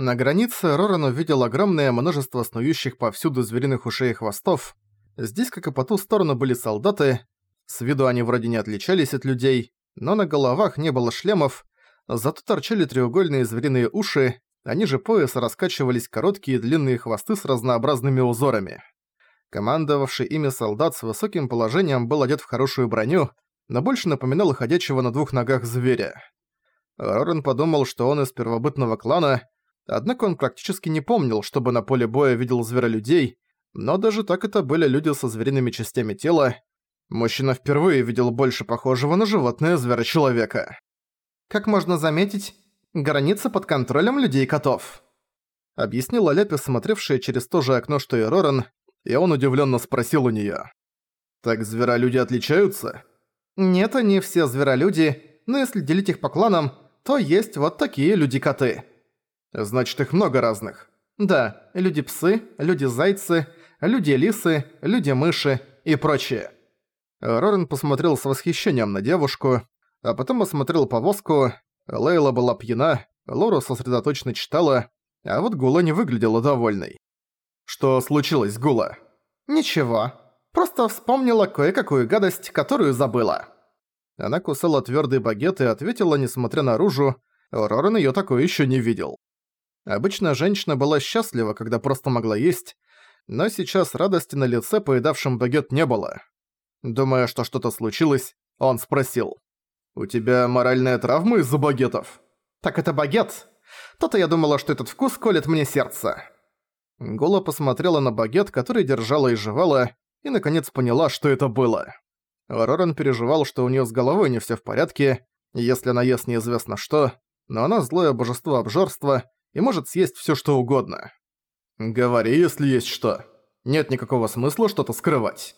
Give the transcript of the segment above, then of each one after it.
На границе Роран увидел огромное множество снующих повсюду звериных ушей и хвостов. Здесь, как и по ту сторону, были солдаты. С виду они вроде не отличались от людей, но на головах не было шлемов, зато торчали треугольные звериные уши, а ниже пояса раскачивались короткие длинные хвосты с разнообразными узорами. Командовавший ими солдат с высоким положением был одет в хорошую броню, но больше напоминал ходячего на двух ногах зверя. Рорен подумал, что он из первобытного клана, однако он практически не помнил, чтобы на поле боя видел зверолюдей, но даже так это были люди со звериными частями тела. Мужчина впервые видел больше похожего на животное зверя-человека. Как можно заметить, граница под контролем людей-котов. Объяснила Лепи, смотревшая через то же окно, что и Роран, и он удивленно спросил у нее: «Так зверолюди отличаются?» «Нет, они все зверолюди, но если делить их по кланам, то есть вот такие люди-коты». «Значит, их много разных?» «Да, люди-псы, люди-зайцы, люди-лисы, люди-мыши и прочее». Рорен посмотрел с восхищением на девушку, а потом осмотрел повозку. Лейла была пьяна, Лора сосредоточенно читала, а вот Гула не выглядела довольной. «Что случилось, Гула?» «Ничего. Просто вспомнила кое-какую гадость, которую забыла». Она кусала твёрдый багет и ответила, несмотря на ружу, Рорен её такое ещё не видел. Обычно женщина была счастлива, когда просто могла есть, но сейчас радости на лице поедавшем багет не было. Думая, что что-то случилось, он спросил. «У тебя моральная травма из-за багетов?» «Так это багет? То-то я думала, что этот вкус колет мне сердце». Гола посмотрела на багет, который держала и жевала, и наконец поняла, что это было. Роран переживал, что у неё с головой не всё в порядке, если она ест неизвестно что, но она злое божество обжорства и может съесть всё что угодно. «Говори, если есть что. Нет никакого смысла что-то скрывать».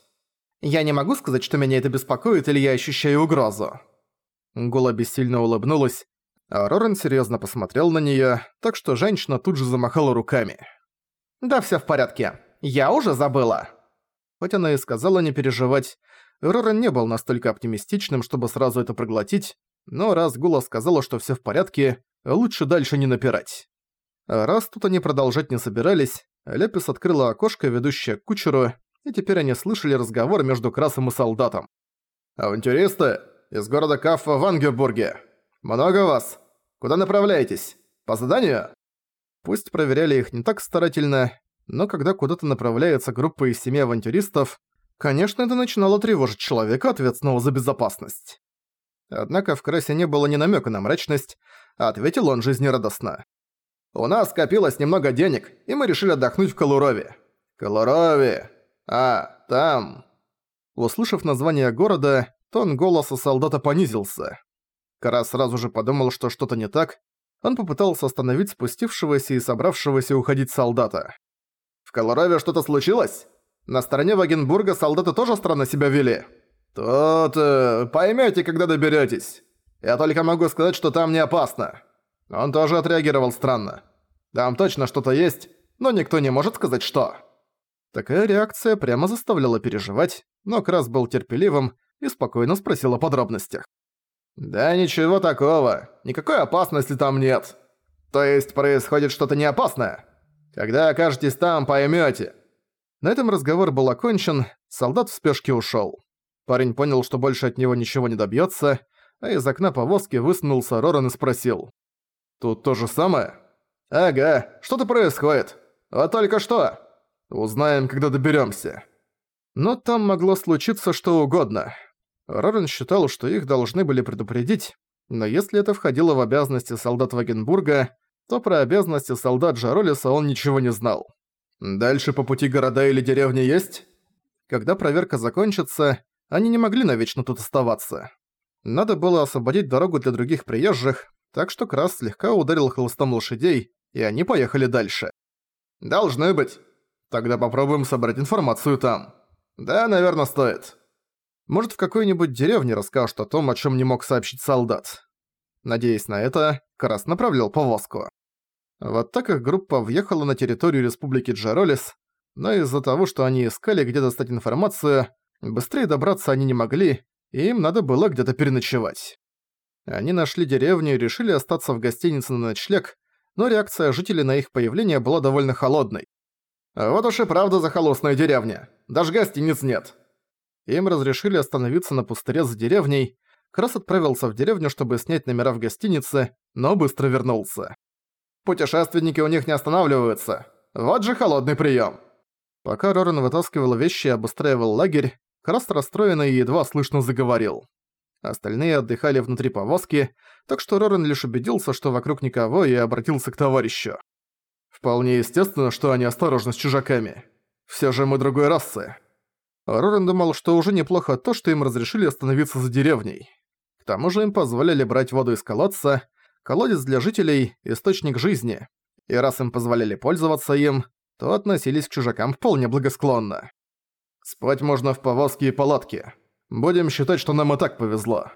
«Я не могу сказать, что меня это беспокоит или я ощущаю угрозу». Гула бессильно улыбнулась, а Роран серьёзно посмотрел на неё, так что женщина тут же замахала руками. «Да всё в порядке. Я уже забыла». Хоть она и сказала не переживать, Роран не был настолько оптимистичным, чтобы сразу это проглотить, но раз Гула сказала, что всё в порядке, лучше дальше не напирать. А раз тут они продолжать не собирались, Лепис открыла окошко, ведущее к кучеру, и теперь они слышали разговор между Красом и солдатом. «Авантюристы! Из города Каффа в Ангебурге! Много вас! Куда направляетесь? По заданию?» Пусть проверяли их не так старательно, но когда куда-то направляется группа из семи авантюристов, конечно, это начинало тревожить человека, ответственного за безопасность. Однако в Красе не было ни намека на мрачность, а ответил он жизнерадостно. «У нас скопилось немного денег, и мы решили отдохнуть в Калурове». «Калурове! А, там...» Услышав название города, тон голоса солдата понизился. Кара сразу же подумал, что что-то не так, он попытался остановить спустившегося и собравшегося уходить солдата. «В Колораве что-то случилось? На стороне Вагенбурга солдаты тоже странно себя вели?» «Тут... Э, поймёте, когда доберётесь. Я только могу сказать, что там не опасно». Он тоже отреагировал странно. Там точно что-то есть, но никто не может сказать что. Такая реакция прямо заставляла переживать, но Крас был терпеливым и спокойно спросил о подробностях. «Да ничего такого. Никакой опасности там нет. То есть происходит что-то неопасное. Когда окажетесь там, поймёте». На этом разговор был окончен, солдат в спешке ушёл. Парень понял, что больше от него ничего не добьётся, а из окна повозки высунулся Роран и спросил. «Тут то же самое?» «Ага, что-то происходит. А только что. Узнаем, когда доберёмся». Но там могло случиться что угодно. Рорен считал, что их должны были предупредить, но если это входило в обязанности солдат Вагенбурга, то про обязанности солдат Джаролиса он ничего не знал. Дальше по пути города или деревни есть? Когда проверка закончится, они не могли навечно тут оставаться. Надо было освободить дорогу для других приезжих, так что Крас слегка ударил хлыстом лошадей, и они поехали дальше. «Должны быть. Тогда попробуем собрать информацию там. Да, наверное, стоит». Может, в какой-нибудь деревне расскажут о том, о чем не мог сообщить солдат. Надеясь на это, Крас направлял повозку. Вот так их группа въехала на территорию Республики Джеролис, но из-за того, что они искали, где достать информацию, быстрее добраться они не могли, и им надо было где-то переночевать. Они нашли деревню и решили остаться в гостинице на ночлег, но реакция жителей на их появление была довольно холодной. «Вот уж и правда захолустная деревня. Даже гостиниц нет». Им разрешили остановиться на пустыре за деревней. Крас отправился в деревню, чтобы снять номера в гостинице, но быстро вернулся. «Путешественники у них не останавливаются. Вот же холодный прием. Пока Рорен вытаскивал вещи и обустраивал лагерь, Краст расстроенный едва слышно заговорил. Остальные отдыхали внутри повозки, так что Рорен лишь убедился, что вокруг никого, и обратился к товарищу. «Вполне естественно, что они осторожны с чужаками. Все же мы другой расы». Рорен думал, что уже неплохо то, что им разрешили остановиться за деревней. К тому же им позволяли брать воду из колодца, колодец для жителей – источник жизни, и раз им позволяли пользоваться им, то относились к чужакам вполне благосклонно. Спать можно в повозке и палатке. Будем считать, что нам и так повезло.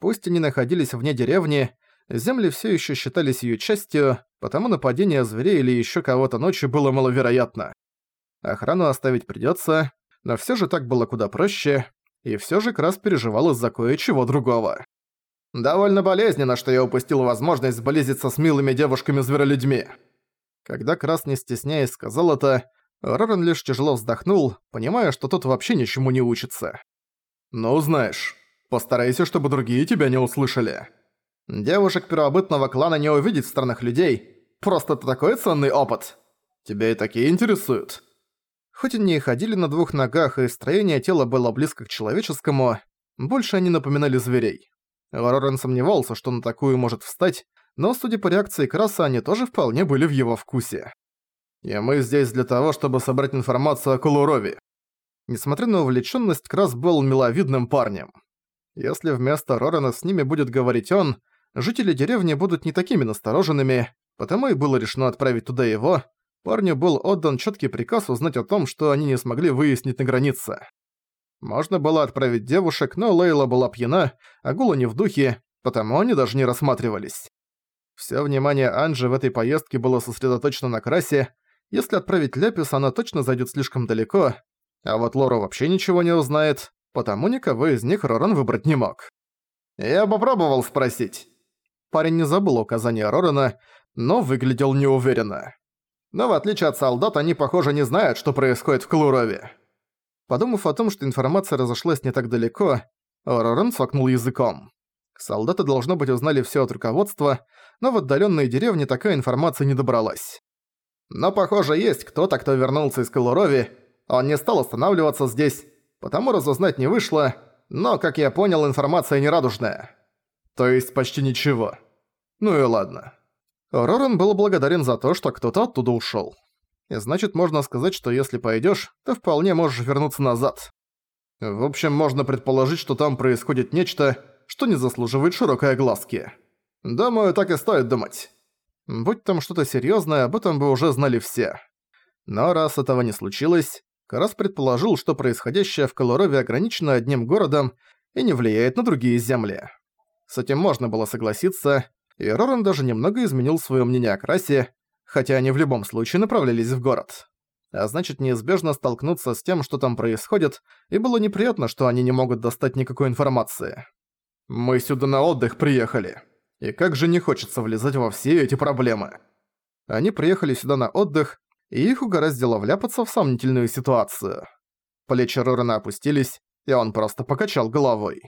Пусть они находились вне деревни, земли все еще считались ее частью, потому нападение зверей или еще кого-то ночью было маловероятно. Охрану оставить придется, но все же так было куда проще, и все же Крас переживал из-за кое-чего другого. «Довольно болезненно, что я упустил возможность сблизиться с милыми девушками-зверолюдьми». Когда Крас, не стесняясь, сказал это, Рорен лишь тяжело вздохнул, понимая, что тот вообще ничему не учится. «Ну, знаешь, постарайся, чтобы другие тебя не услышали. Девушек первобытного клана не увидеть странных людей. Просто это такой ценный опыт. Тебя и такие интересуют». Хоть они и ходили на двух ногах, и строение тела было близко к человеческому, больше они напоминали зверей. Рорен сомневался, что на такую может встать, но, судя по реакции Краса, они тоже вполне были в его вкусе. И мы здесь для того, чтобы собрать информацию о Кулурове. Несмотря на увлечённость, Крас был миловидным парнем. Если вместо Рорена с ними будет говорить он, жители деревни будут не такими настороженными, потому и было решено отправить туда его. Парню был отдан чёткий приказ узнать о том, что они не смогли выяснить на границе. Можно было отправить девушек, но Лейла была пьяна, а Гула не в духе, потому они даже не рассматривались. Всё внимание Анжи в этой поездке было сосредоточено на Красе, если отправить Ляпис, она точно зайдет слишком далеко, а вот Лора вообще ничего не узнает, потому никого из них Роран выбрать не мог. «Я попробовал спросить». Парень не забыл указания Рорана, но выглядел неуверенно. Но в отличие от солдат, они, похоже, не знают, что происходит в Клурове. Подумав о том, что информация разошлась не так далеко, Роран сокнул языком. Солдаты, должно быть, узнали всё от руководства, но в отдалённые деревни такая информация не добралась. Но, похоже, есть кто-то, кто вернулся из Калурови. Он не стал останавливаться здесь, потому разузнать не вышло, но, как я понял, информация нерадужная. То есть почти ничего. Ну и ладно. Роран был благодарен за то, что кто-то оттуда ушёл. И значит, можно сказать, что если пойдёшь, то вполне можешь вернуться назад. В общем, можно предположить, что там происходит нечто, что не заслуживает широкой огласки. Думаю, так и стоит думать. Будь там что-то серьёзное, об этом бы уже знали все. Но раз этого не случилось, Карас предположил, что происходящее в Колорове ограничено одним городом и не влияет на другие земли. С этим можно было согласиться, и Роран даже немного изменил своё мнение о Красе, хотя они в любом случае направлялись в город. А значит, неизбежно столкнуться с тем, что там происходит, и было неприятно, что они не могут достать никакой информации. «Мы сюда на отдых приехали», и как же не хочется влезать во все эти проблемы. Они приехали сюда на отдых, и их угораздило вляпаться в сомнительную ситуацию. Плечи Рорана опустились, и он просто покачал головой.